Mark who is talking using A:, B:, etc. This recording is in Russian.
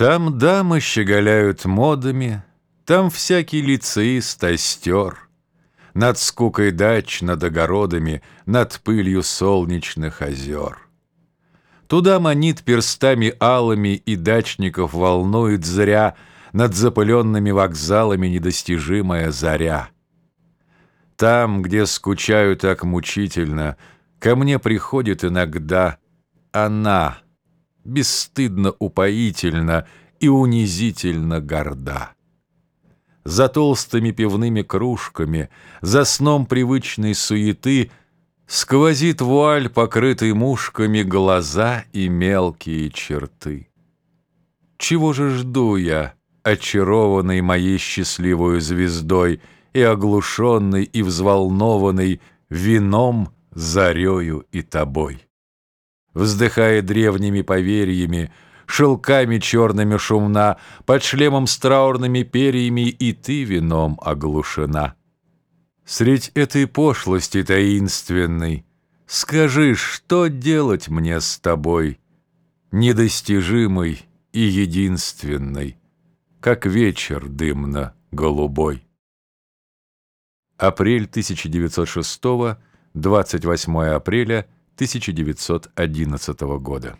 A: Там дамы щеголяют модами, Там всякий лицеист остер. Над скукой дач, над огородами, Над пылью солнечных озер. Туда манит перстами алыми И дачников волнует зря Над запыленными вокзалами Недостижимая заря. Там, где скучаю так мучительно, Ко мне приходит иногда она — бесстыдно упоительно и унизительно горда. За толстыми пивными кружками, за сном привычной суеты Сквозит вуаль, покрытый мушками, глаза и мелкие черты. Чего же жду я, очарованный моей счастливой звездой И оглушенный и взволнованный вином, зарею и тобой? Вздыхая древними поверьями, Шелками черными шумна, Под шлемом с траурными перьями И ты вином оглушена. Средь этой пошлости таинственной Скажи, что делать мне с тобой, Недостижимой и единственной, Как вечер дымно-голубой? Апрель 1906 28 апреля 1911 года.